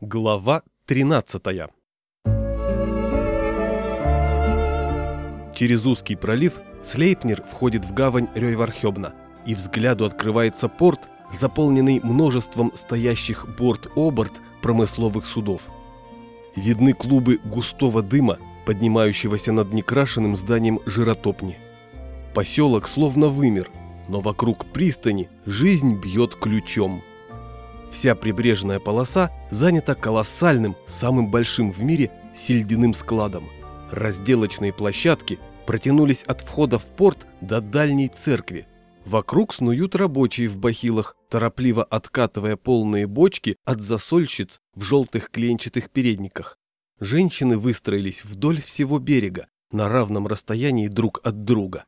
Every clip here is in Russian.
Глава 13 Через узкий пролив Слейпнер входит в гавань Рёйвархёбна, и взгляду открывается порт, заполненный множеством стоящих борт-оборт промысловых судов. Видны клубы густого дыма, поднимающегося над некрашенным зданием жиротопни. Поселок словно вымер, но вокруг пристани жизнь бьет ключом. Вся прибрежная полоса занята колоссальным, самым большим в мире сельдяным складом. Разделочные площадки протянулись от входа в порт до дальней церкви. Вокруг снуют рабочие в бахилах, торопливо откатывая полные бочки от засольщиц в желтых клеенчатых передниках. Женщины выстроились вдоль всего берега, на равном расстоянии друг от друга.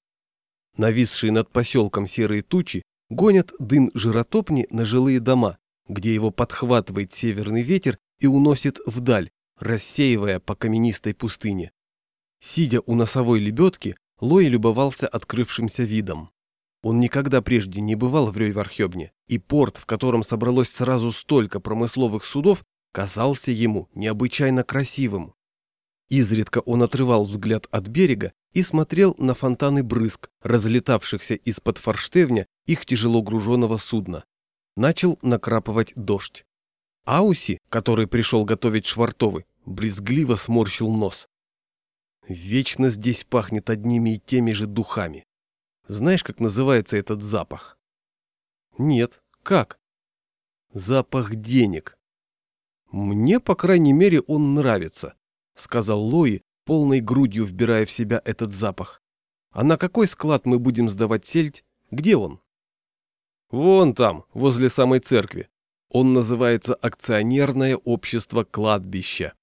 Нависшие над поселком серые тучи гонят дым жиротопни на жилые дома, где его подхватывает северный ветер и уносит вдаль, рассеивая по каменистой пустыне. Сидя у носовой лебедки, Лой любовался открывшимся видом. Он никогда прежде не бывал в Рёйвархёбне, и порт, в котором собралось сразу столько промысловых судов, казался ему необычайно красивым. Изредка он отрывал взгляд от берега и смотрел на фонтаны брызг, разлетавшихся из-под форштевня их тяжело груженного судна начал накрапывать дождь. Ауси, который пришел готовить швартовы, брезгливо сморщил нос. Вечно здесь пахнет одними и теми же духами. Знаешь, как называется этот запах? Нет, как? Запах денег. Мне, по крайней мере, он нравится, сказал Лои, полной грудью вбирая в себя этот запах. А на какой склад мы будем сдавать сельдь? Где он? Вон там, возле самой церкви. Он называется акционерное общество кладбища.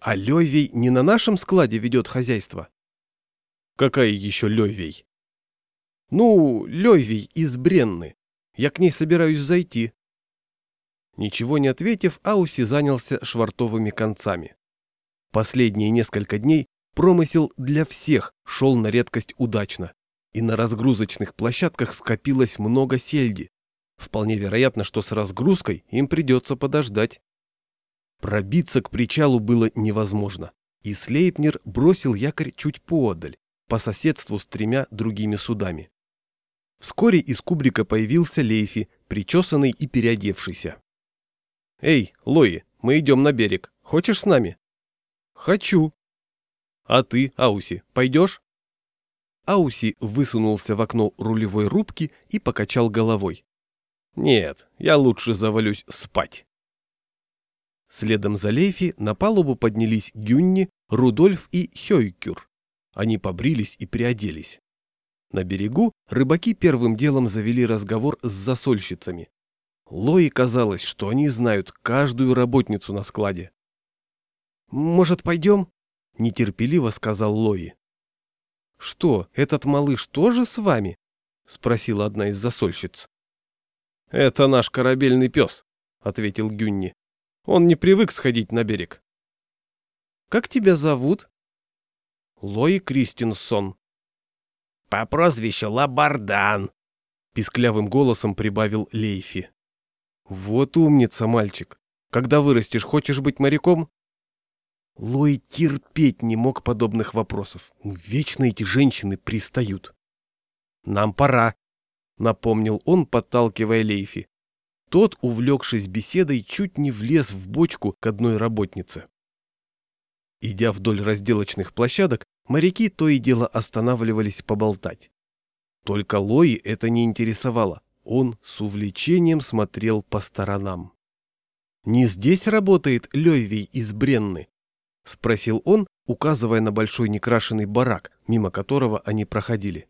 А Левей не на нашем складе ведет хозяйство? Какая еще Левей? Ну, Левей из Бренны. Я к ней собираюсь зайти. Ничего не ответив, Ауси занялся швартовыми концами. Последние несколько дней промысел для всех шел на редкость удачно и на разгрузочных площадках скопилось много сельди. Вполне вероятно, что с разгрузкой им придется подождать. Пробиться к причалу было невозможно, и Слейпнер бросил якорь чуть поодаль, по соседству с тремя другими судами. Вскоре из кубрика появился Лейфи, причесанный и переодевшийся. «Эй, Лои, мы идем на берег. Хочешь с нами?» «Хочу». «А ты, Ауси, пойдешь?» Ауси высунулся в окно рулевой рубки и покачал головой. «Нет, я лучше завалюсь спать». Следом за Лейфи на палубу поднялись Гюнни, Рудольф и Хёйкюр. Они побрились и приоделись. На берегу рыбаки первым делом завели разговор с засольщицами. Лои казалось, что они знают каждую работницу на складе. «Может, пойдем?» – нетерпеливо сказал Лои. «Что, этот малыш тоже с вами?» — спросила одна из засольщиц. «Это наш корабельный пес», — ответил Гюнни. «Он не привык сходить на берег». «Как тебя зовут?» «Лои Кристинсон». «По прозвищу Лабардан», — писклявым голосом прибавил Лейфи. «Вот умница, мальчик. Когда вырастешь, хочешь быть моряком?» Лой терпеть не мог подобных вопросов. Вечно эти женщины пристают. «Нам пора», — напомнил он, подталкивая Лейфи. Тот, увлекшись беседой, чуть не влез в бочку к одной работнице. Идя вдоль разделочных площадок, моряки то и дело останавливались поболтать. Только Лои это не интересовало. Он с увлечением смотрел по сторонам. «Не здесь работает Лёйвий из Бренны?» — спросил он, указывая на большой некрашенный барак, мимо которого они проходили.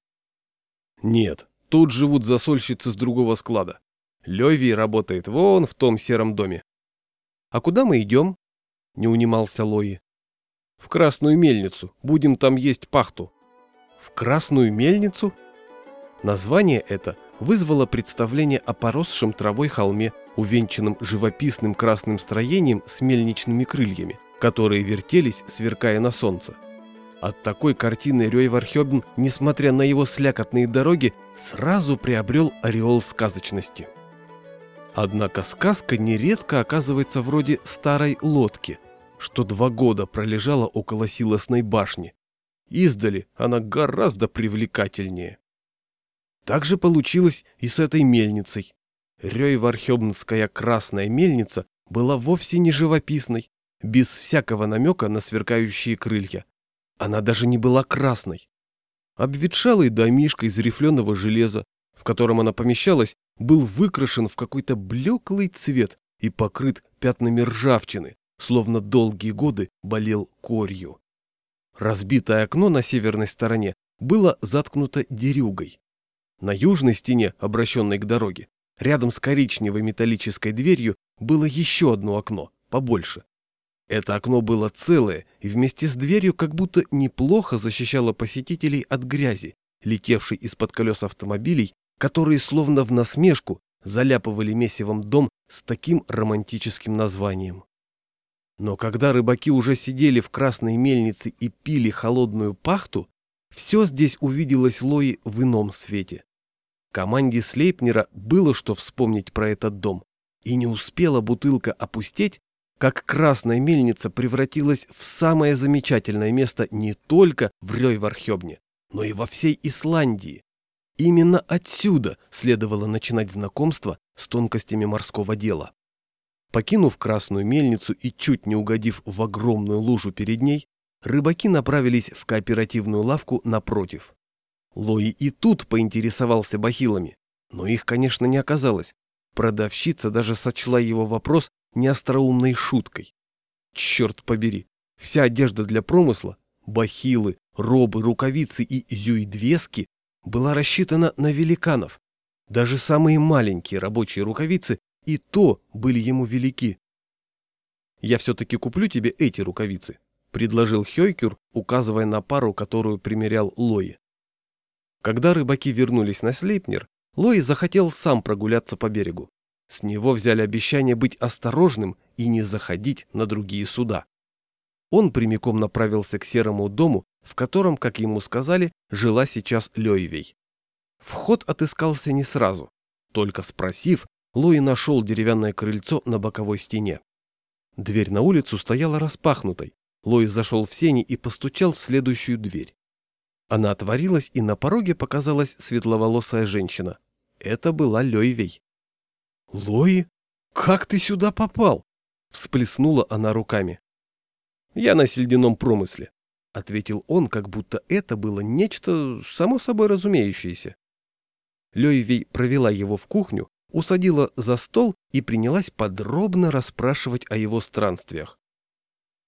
«Нет, тут живут засольщицы с другого склада. Леви работает вон в том сером доме». «А куда мы идем?» — не унимался Лои. «В Красную мельницу. Будем там есть пахту». «В Красную мельницу?» Название это вызвало представление о поросшем травой холме, увенчанном живописным красным строением с мельничными крыльями которые вертелись, сверкая на солнце. От такой картины Рёйвархёбн, несмотря на его слякотные дороги, сразу приобрел ореол сказочности. Однако сказка нередко оказывается вроде старой лодки, что два года пролежала около силосной башни. Издали она гораздо привлекательнее. Так же получилось и с этой мельницей. Рёйвархёбнская красная мельница была вовсе не живописной, без всякого намека на сверкающие крылья. Она даже не была красной. Обветшалый домишко из рифленого железа, в котором она помещалась, был выкрашен в какой-то блеклый цвет и покрыт пятнами ржавчины, словно долгие годы болел корью. Разбитое окно на северной стороне было заткнуто дерюгой. На южной стене, обращенной к дороге, рядом с коричневой металлической дверью было еще одно окно, побольше. Это окно было целое и вместе с дверью как будто неплохо защищало посетителей от грязи, летевшей из-под колес автомобилей, которые словно в насмешку заляпывали месивом дом с таким романтическим названием. Но когда рыбаки уже сидели в красной мельнице и пили холодную пахту, все здесь увиделось Лои в ином свете. Команде Слейпнера было что вспомнить про этот дом, и не успела бутылка опустеть, как красная мельница превратилась в самое замечательное место не только в Рёйвархёбне, но и во всей Исландии. Именно отсюда следовало начинать знакомство с тонкостями морского дела. Покинув красную мельницу и чуть не угодив в огромную лужу перед ней, рыбаки направились в кооперативную лавку напротив. Лои и тут поинтересовался бахилами, но их, конечно, не оказалось. Продавщица даже сочла его вопрос неостроумной шуткой. Черт побери, вся одежда для промысла, бахилы, робы, рукавицы и зюидвески была рассчитана на великанов. Даже самые маленькие рабочие рукавицы и то были ему велики. «Я все-таки куплю тебе эти рукавицы», — предложил Хёйкюр, указывая на пару, которую примерял Лои. Когда рыбаки вернулись на Слейпнер, Лои захотел сам прогуляться по берегу. С него взяли обещание быть осторожным и не заходить на другие суда. Он прямиком направился к серому дому, в котором, как ему сказали, жила сейчас Лёйвей. Вход отыскался не сразу. Только спросив, Лои нашел деревянное крыльцо на боковой стене. Дверь на улицу стояла распахнутой. Лои зашел в сени и постучал в следующую дверь. Она отворилась, и на пороге показалась светловолосая женщина. Это была Лёйвей. «Лои, как ты сюда попал?» — всплеснула она руками. «Я на сельдяном промысле», — ответил он, как будто это было нечто само собой разумеющееся. Лёйвей провела его в кухню, усадила за стол и принялась подробно расспрашивать о его странствиях.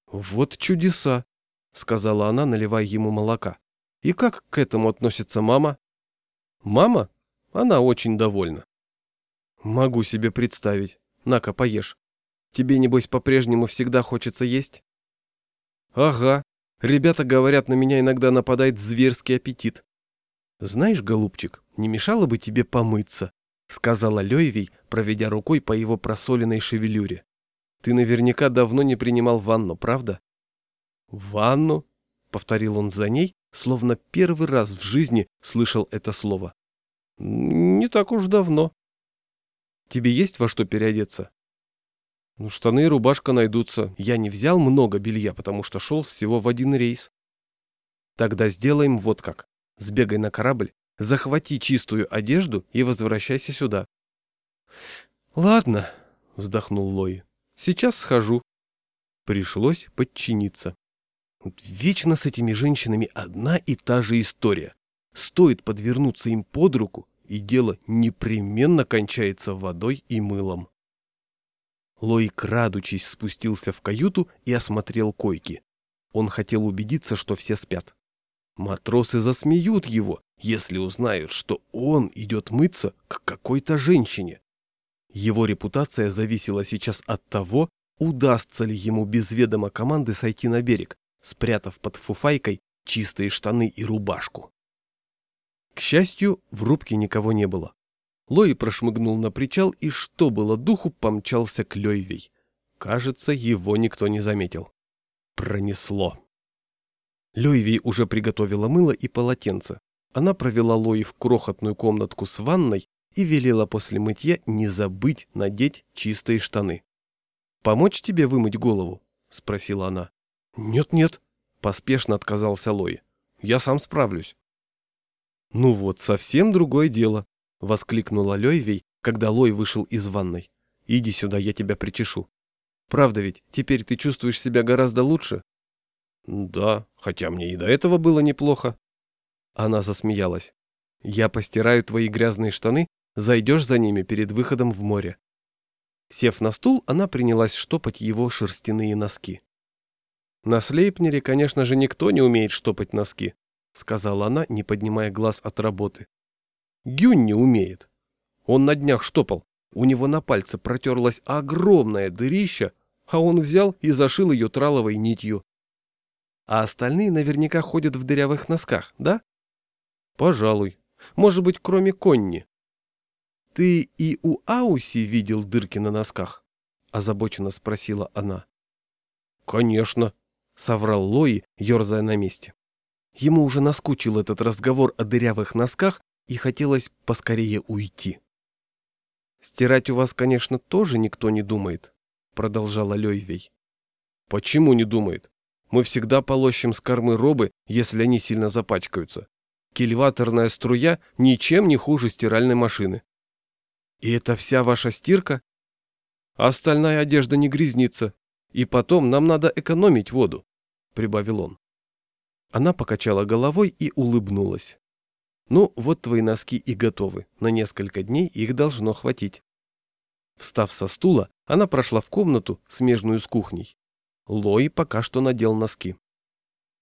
«Вот чудеса», — сказала она, наливая ему молока. «И как к этому относится мама?» «Мама? Она очень довольна. Могу себе представить. На-ка, поешь. Тебе, небось, по-прежнему всегда хочется есть? Ага. Ребята говорят, на меня иногда нападает зверский аппетит. Знаешь, голубчик, не мешало бы тебе помыться, сказала Лёйвей, проведя рукой по его просоленной шевелюре. Ты наверняка давно не принимал ванну, правда? Ванну? Повторил он за ней, словно первый раз в жизни слышал это слово. Не так уж давно. Тебе есть во что переодеться? Ну, штаны и рубашка найдутся. Я не взял много белья, потому что шел всего в один рейс. Тогда сделаем вот как. Сбегай на корабль, захвати чистую одежду и возвращайся сюда. Ладно, вздохнул Лой. Сейчас схожу. Пришлось подчиниться. Вечно с этими женщинами одна и та же история. Стоит подвернуться им под руку, и дело непременно кончается водой и мылом. Лой, крадучись, спустился в каюту и осмотрел койки. Он хотел убедиться, что все спят. Матросы засмеют его, если узнают, что он идет мыться к какой-то женщине. Его репутация зависела сейчас от того, удастся ли ему без ведома команды сойти на берег, спрятав под фуфайкой чистые штаны и рубашку. К счастью, в рубке никого не было. Лой прошмыгнул на причал и, что было духу, помчался к Лёйвей. Кажется, его никто не заметил. Пронесло. Лёйвей уже приготовила мыло и полотенце. Она провела Лои в крохотную комнатку с ванной, и велела после мытья не забыть надеть чистые штаны. «Помочь тебе вымыть голову?» — спросила она. «Нет-нет», — поспешно отказался Лой. «Я сам справлюсь». «Ну вот, совсем другое дело», — воскликнула Лёйвей, когда Лой вышел из ванной. «Иди сюда, я тебя причешу». «Правда ведь, теперь ты чувствуешь себя гораздо лучше?» «Да, хотя мне и до этого было неплохо». Она засмеялась. «Я постираю твои грязные штаны, зайдешь за ними перед выходом в море». Сев на стул, она принялась штопать его шерстяные носки. «На Слейпнере, конечно же, никто не умеет штопать носки», сказала она, не поднимая глаз от работы. «Гюнь не умеет. Он на днях штопал. У него на пальце протерлась огромная дырища, а он взял и зашил ее траловой нитью. А остальные наверняка ходят в дырявых носках, да? Пожалуй. Может быть, кроме Конни. Ты и у Ауси видел дырки на носках? Озабоченно спросила она. Конечно, соврал Лои, ерзая на месте. Ему уже наскучил этот разговор о дырявых носках и хотелось поскорее уйти. «Стирать у вас, конечно, тоже никто не думает», — продолжала Лёйвей. «Почему не думает? Мы всегда полощем с кормы робы, если они сильно запачкаются. Кильваторная струя ничем не хуже стиральной машины. И это вся ваша стирка? Остальная одежда не грязнится. И потом нам надо экономить воду, прибавил он. Она покачала головой и улыбнулась. Ну, вот твои носки и готовы. На несколько дней их должно хватить. Встав со стула, она прошла в комнату, смежную с кухней. Лой пока что надел носки.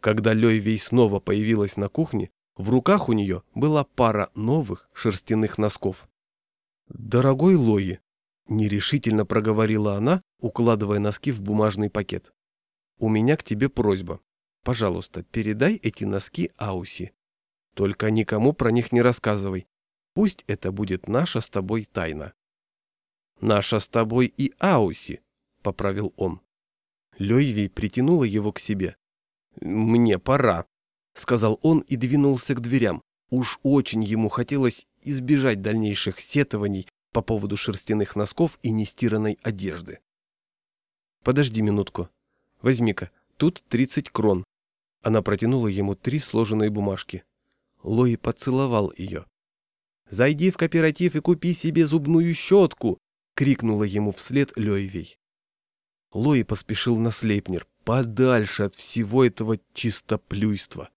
Когда Лёйвей снова появилась на кухне, в руках у нее была пара новых шерстяных носков. «Дорогой Лои», — нерешительно проговорила она, укладывая носки в бумажный пакет. «У меня к тебе просьба. Пожалуйста, передай эти носки Ауси. Только никому про них не рассказывай. Пусть это будет наша с тобой тайна». «Наша с тобой и Ауси», — поправил он. Лёйвей притянула его к себе. «Мне пора», — сказал он и двинулся к дверям. Уж очень ему хотелось избежать дальнейших сетований по поводу шерстяных носков и нестиранной одежды. «Подожди минутку. Возьми-ка, тут тридцать крон». Она протянула ему три сложенные бумажки. Лои поцеловал ее. «Зайди в кооператив и купи себе зубную щетку!» — крикнула ему вслед Лёйвей. Лои поспешил на Слейпнер, подальше от всего этого чистоплюйства.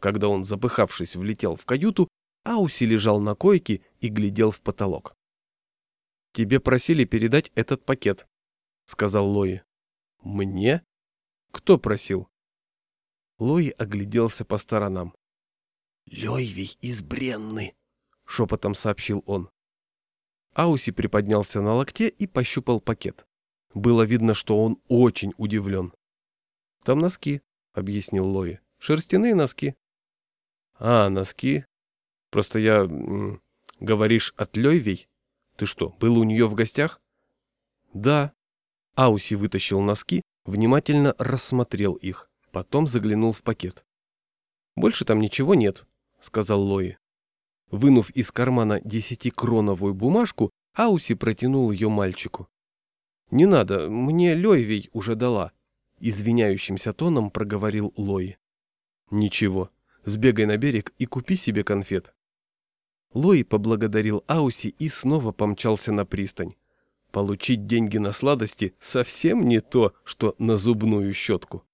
Когда он, запыхавшись, влетел в каюту, Ауси лежал на койке и глядел в потолок. «Тебе просили передать этот пакет», — сказал Лои. «Мне? Кто просил?» Лои огляделся по сторонам. «Лёйвий из Бренны», — шепотом сообщил он. Ауси приподнялся на локте и пощупал пакет. Было видно, что он очень удивлен. «Там носки», — объяснил Лои. «Шерстяные носки». «А, носки. Просто я... Говоришь, от Лёйвей? Ты что, был у нее в гостях?» «Да». Ауси вытащил носки, внимательно рассмотрел их, потом заглянул в пакет. «Больше там ничего нет», — сказал Лои. Вынув из кармана десятикроновую бумажку, Ауси протянул ее мальчику. «Не надо, мне Лёйвей уже дала», — извиняющимся тоном проговорил Лои. «Ничего, сбегай на берег и купи себе конфет». Лои поблагодарил Ауси и снова помчался на пристань. Получить деньги на сладости совсем не то, что на зубную щетку.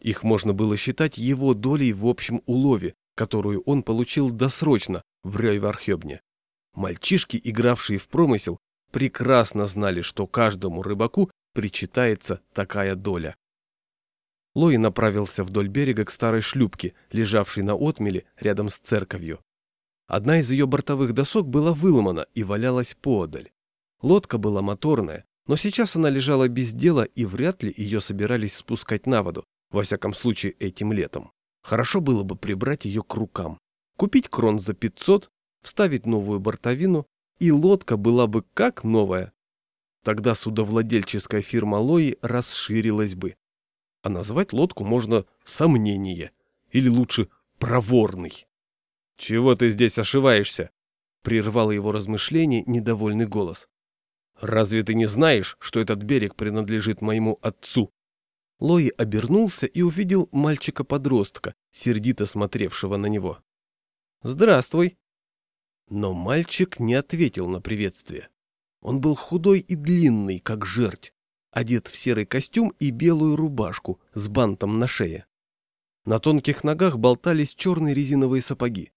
Их можно было считать его долей в общем улове, которую он получил досрочно в Рёйвархёбне. Мальчишки, игравшие в промысел, прекрасно знали, что каждому рыбаку причитается такая доля. Лои направился вдоль берега к старой шлюпке, лежавшей на отмеле рядом с церковью. Одна из ее бортовых досок была выломана и валялась поодаль. Лодка была моторная, но сейчас она лежала без дела и вряд ли ее собирались спускать на воду, во всяком случае этим летом. Хорошо было бы прибрать ее к рукам, купить крон за 500, вставить новую бортовину и лодка была бы как новая. Тогда судовладельческая фирма Лои расширилась бы. А назвать лодку можно «сомнение» или лучше «проворный». «Чего ты здесь ошиваешься?» прервал его размышление недовольный голос. «Разве ты не знаешь, что этот берег принадлежит моему отцу?» Лои обернулся и увидел мальчика-подростка, сердито смотревшего на него. «Здравствуй!» Но мальчик не ответил на приветствие. Он был худой и длинный, как жерть, одет в серый костюм и белую рубашку с бантом на шее. На тонких ногах болтались черные резиновые сапоги.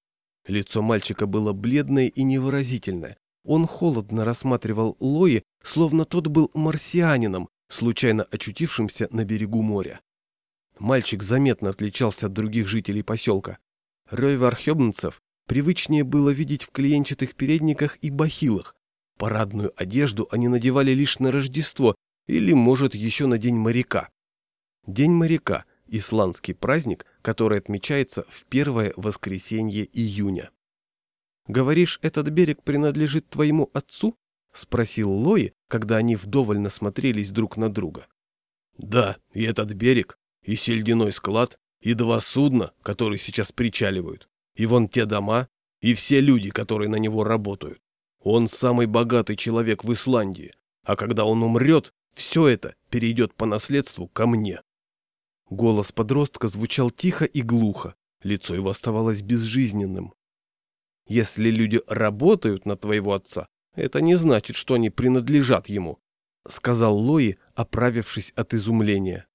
Лицо мальчика было бледное и невыразительное. Он холодно рассматривал Лои, словно тот был марсианином, случайно очутившимся на берегу моря. Мальчик заметно отличался от других жителей поселка. Ройвархебнцев привычнее было видеть в клиенчатых передниках и бахилах. Парадную одежду они надевали лишь на Рождество или, может, еще на День моряка. День моряка – исландский праздник, который отмечается в первое воскресенье июня. «Говоришь, этот берег принадлежит твоему отцу?» — спросил Лои, когда они вдоволь насмотрелись друг на друга. «Да, и этот берег, и сельдяной склад, и два судна, которые сейчас причаливают, и вон те дома, и все люди, которые на него работают. Он самый богатый человек в Исландии, а когда он умрет, все это перейдет по наследству ко мне». Голос подростка звучал тихо и глухо, лицо его оставалось безжизненным. «Если люди работают на твоего отца, это не значит, что они принадлежат ему», — сказал Лои, оправившись от изумления.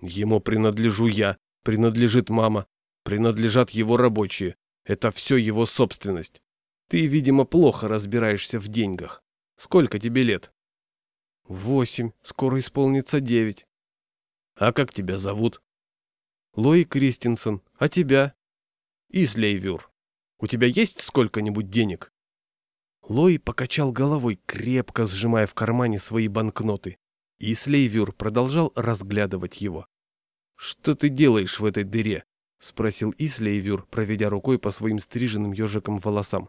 «Ему принадлежу я, принадлежит мама, принадлежат его рабочие. Это все его собственность. Ты, видимо, плохо разбираешься в деньгах. Сколько тебе лет?» «Восемь, скоро исполнится девять». А как тебя зовут? Лои Кристинсон. А тебя? Излейвюр. У тебя есть сколько-нибудь денег? Лои покачал головой, крепко сжимая в кармане свои банкноты. И Слейвюр продолжал разглядывать его. «Что ты делаешь в этой дыре?» — спросил Ислейвюр, проведя рукой по своим стриженным ежиком волосам.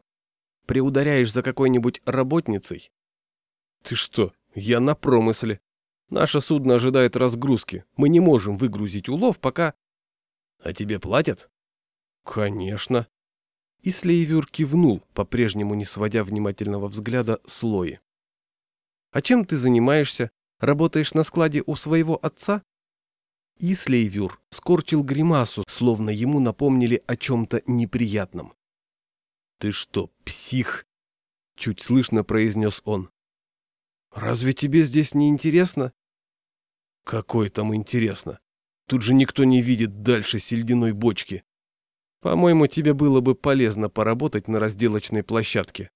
«Приударяешь за какой-нибудь работницей?» «Ты что, я на промысле. Наше судно ожидает разгрузки. Мы не можем выгрузить улов, пока... А тебе платят? Конечно. И Слейвюр кивнул, по-прежнему не сводя внимательного взгляда слои. А чем ты занимаешься? Работаешь на складе у своего отца? Ислейвюр скорчил гримасу, словно ему напомнили о чем-то неприятном. «Ты что, псих?» — чуть слышно произнес он. «Разве тебе здесь не интересно?» «Какой там интересно? Тут же никто не видит дальше сельдяной бочки. По-моему, тебе было бы полезно поработать на разделочной площадке».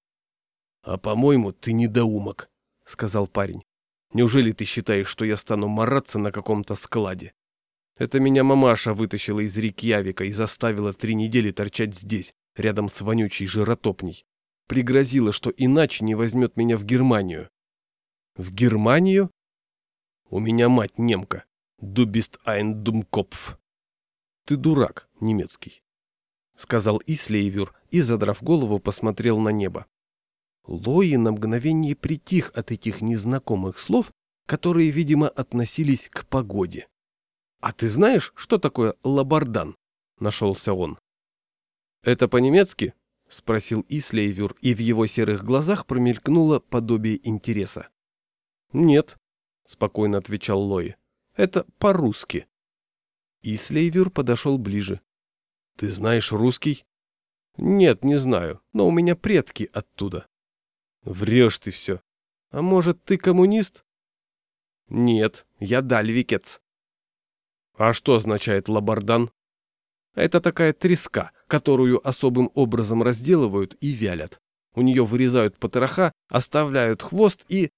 «А по-моему, ты недоумок», — сказал парень. «Неужели ты считаешь, что я стану мараться на каком-то складе? Это меня мамаша вытащила из Рикьявика и заставила три недели торчать здесь, рядом с вонючей жиротопней. Пригрозила, что иначе не возьмет меня в Германию. В Германию? У меня мать немка. Bist ein Dummkopf. Ты дурак, немецкий. Сказал Ислейвюр и, задрав голову, посмотрел на небо. Лои на мгновение притих от этих незнакомых слов, которые, видимо, относились к погоде. «А ты знаешь, что такое лабардан?» — нашелся он. «Это по-немецки?» — спросил Ислейвюр, и в его серых глазах промелькнуло подобие интереса. «Нет», — спокойно отвечал Лои. «Это по-русски». И Слейвер подошел ближе. «Ты знаешь русский?» «Нет, не знаю, но у меня предки оттуда». «Врешь ты все. А может, ты коммунист?» «Нет, я дальвикец». «А что означает лабардан?» «Это такая треска, которую особым образом разделывают и вялят. У нее вырезают потроха, оставляют хвост и...»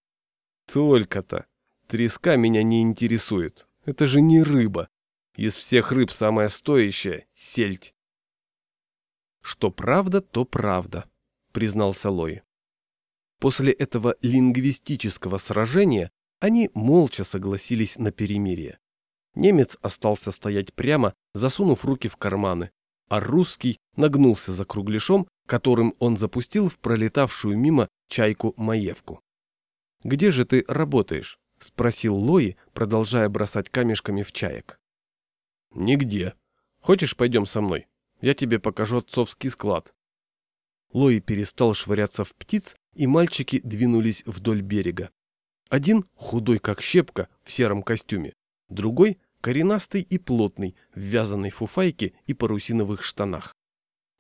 Только-то. Треска меня не интересует. Это же не рыба. Из всех рыб самая стоящая — сельдь. Что правда, то правда, признался Лой. После этого лингвистического сражения они молча согласились на перемирие. Немец остался стоять прямо, засунув руки в карманы, а русский нагнулся за кругляшом, которым он запустил в пролетавшую мимо чайку-маевку. «Где же ты работаешь?» — спросил Лои, продолжая бросать камешками в чаек. «Нигде. Хочешь, пойдем со мной? Я тебе покажу отцовский склад». Лои перестал швыряться в птиц, и мальчики двинулись вдоль берега. Один худой как щепка в сером костюме, другой коренастый и плотный в вязаной фуфайке и парусиновых штанах.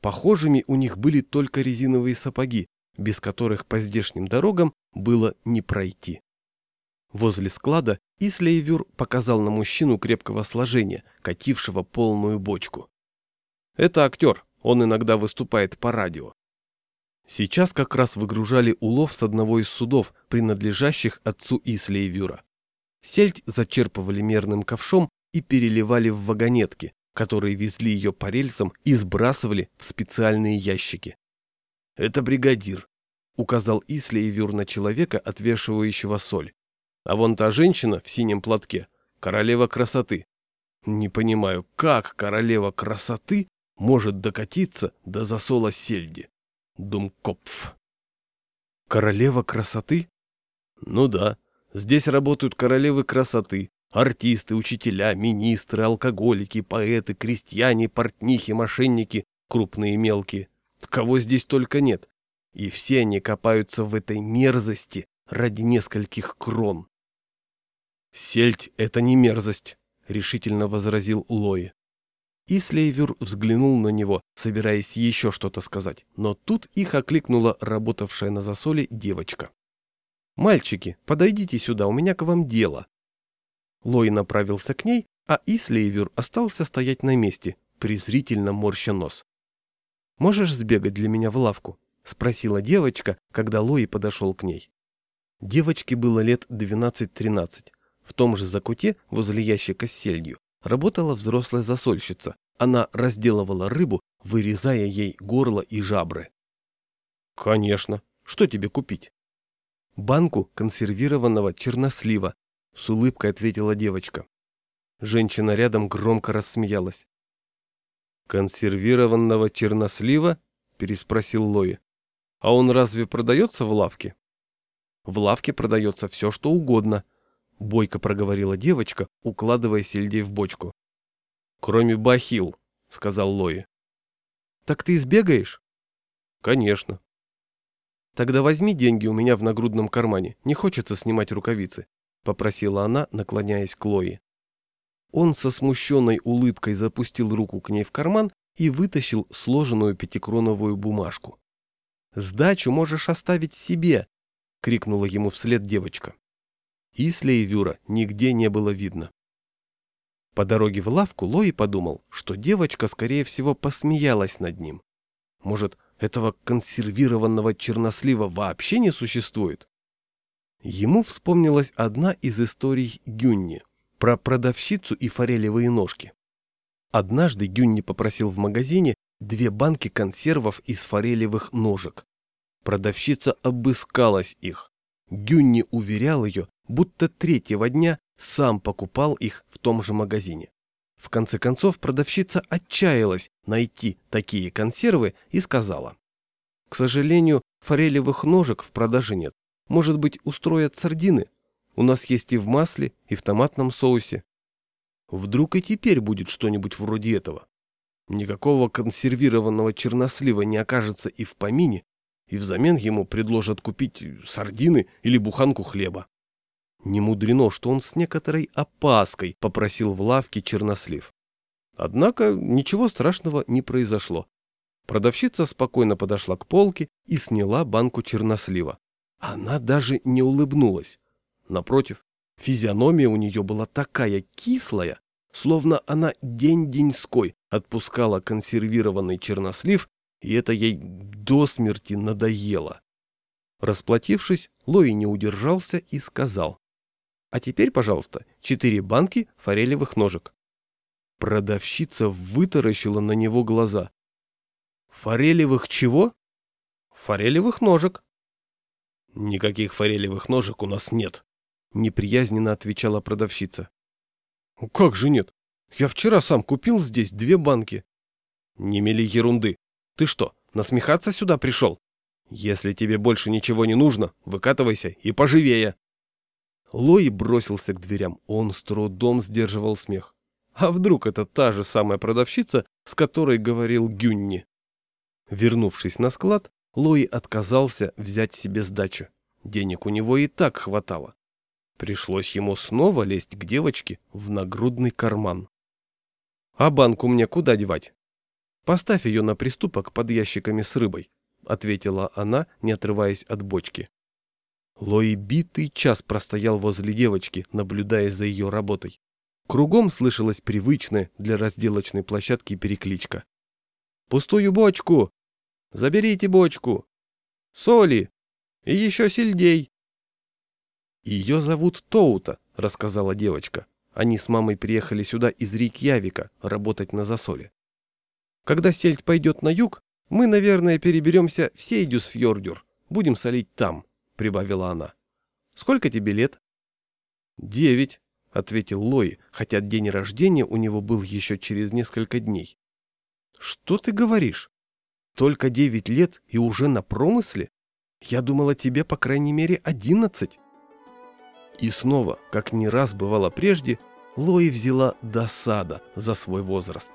Похожими у них были только резиновые сапоги, без которых по здешним дорогам было не пройти. Возле склада Ислейвюр показал на мужчину крепкого сложения, катившего полную бочку. «Это актер, он иногда выступает по радио». Сейчас как раз выгружали улов с одного из судов, принадлежащих отцу Ислейвюра. Сельдь зачерпывали мерным ковшом и переливали в вагонетки, которые везли ее по рельсам и сбрасывали в специальные ящики. «Это бригадир», — указал Ислейвюр на человека, отвешивающего соль. «А вон та женщина в синем платке — королева красоты. Не понимаю, как королева красоты может докатиться до засола сельди?» Думкопф. Королева красоты? Ну да, здесь работают королевы красоты. Артисты, учителя, министры, алкоголики, поэты, крестьяне, портнихи, мошенники, крупные и мелкие. Кого здесь только нет. И все они копаются в этой мерзости ради нескольких крон. «Сельдь — это не мерзость», — решительно возразил Лои. И Слейвер взглянул на него, собираясь еще что-то сказать, но тут их окликнула работавшая на засоле девочка. «Мальчики, подойдите сюда, у меня к вам дело». Лой направился к ней, а Ислейвер остался стоять на месте, презрительно морща нос. «Можешь сбегать для меня в лавку?» — спросила девочка, когда Лой подошел к ней. Девочке было лет 12-13. В том же закуте, возле ящика с сельдью, работала взрослая засольщица. Она разделывала рыбу, вырезая ей горло и жабры. «Конечно. Что тебе купить?» «Банку консервированного чернослива», — с улыбкой ответила девочка. Женщина рядом громко рассмеялась. «Консервированного чернослива?» — переспросил Лои. «А он разве продается в лавке?» «В лавке продается все, что угодно», — бойко проговорила девочка, укладывая сельдей в бочку. «Кроме бахил», — сказал Лои. «Так ты избегаешь?» «Конечно». «Тогда возьми деньги у меня в нагрудном кармане, не хочется снимать рукавицы», — попросила она, наклоняясь к Лои. Он со смущенной улыбкой запустил руку к ней в карман и вытащил сложенную пятикроновую бумажку. «Сдачу можешь оставить себе!» — крикнула ему вслед девочка. Исля и Вюра нигде не было видно. По дороге в лавку Лои подумал, что девочка, скорее всего, посмеялась над ним. Может, этого консервированного чернослива вообще не существует? Ему вспомнилась одна из историй Гюнни про продавщицу и форелевые ножки. Однажды Гюнни попросил в магазине две банки консервов из форелевых ножек. Продавщица обыскалась их. Гюнни уверял ее, будто третьего дня сам покупал их в том же магазине. В конце концов продавщица отчаялась найти такие консервы и сказала. «К сожалению, форелевых ножек в продаже нет. Может быть, устроят сардины? У нас есть и в масле, и в томатном соусе. Вдруг и теперь будет что-нибудь вроде этого. Никакого консервированного чернослива не окажется и в помине, и взамен ему предложат купить сардины или буханку хлеба. Не мудрено, что он с некоторой опаской попросил в лавке чернослив. Однако ничего страшного не произошло. Продавщица спокойно подошла к полке и сняла банку чернослива. Она даже не улыбнулась. Напротив, физиономия у нее была такая кислая, словно она день-деньской отпускала консервированный чернослив, и это ей до смерти надоело. Расплатившись, Лои не удержался и сказал. А теперь, пожалуйста, четыре банки форелевых ножек. Продавщица вытаращила на него глаза. Форелевых чего? Форелевых ножек. Никаких форелевых ножек у нас нет, неприязненно отвечала продавщица. Как же нет? Я вчера сам купил здесь две банки. Не мели ерунды. Ты что, насмехаться сюда пришел? Если тебе больше ничего не нужно, выкатывайся и поживее. Лои бросился к дверям. Он с трудом сдерживал смех. А вдруг это та же самая продавщица, с которой говорил Гюнни? Вернувшись на склад, Лои отказался взять себе сдачу. Денег у него и так хватало. Пришлось ему снова лезть к девочке в нагрудный карман. «А банку мне куда девать?» «Поставь ее на приступок под ящиками с рыбой», — ответила она, не отрываясь от бочки. Лои битый час простоял возле девочки, наблюдая за ее работой. Кругом слышалась привычная для разделочной площадки перекличка. «Пустую бочку! Заберите бочку! Соли! И еще сельдей!» «Ее зовут Тоута», — рассказала девочка. Они с мамой приехали сюда из Рикьявика работать на засоле. Когда сельдь пойдет на юг, мы, наверное, переберемся в Сейдюсфьордюр. Будем солить там, — прибавила она. Сколько тебе лет? Девять, — ответил Лои, хотя день рождения у него был еще через несколько дней. Что ты говоришь? Только девять лет и уже на промысле? Я думала, тебе по крайней мере одиннадцать. И снова, как не раз бывало прежде, Лои взяла досада за свой возраст.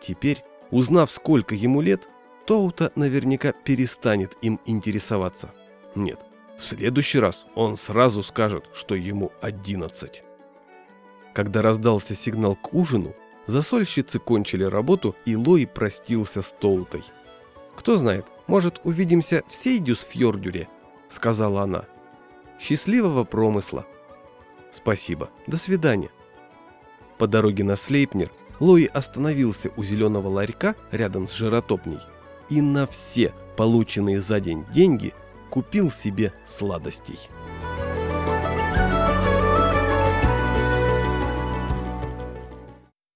Теперь, узнав, сколько ему лет, Тоута наверняка перестанет им интересоваться. Нет, в следующий раз он сразу скажет, что ему одиннадцать. Когда раздался сигнал к ужину, засольщицы кончили работу, и Лои простился с Тоутой. «Кто знает, может, увидимся в Сейдюсфьордюре», — сказала она. Счастливого промысла. Спасибо. До свидания. По дороге на Слейпнер Лои остановился у зеленого ларька рядом с жиротопней и на все полученные за день деньги купил себе сладостей.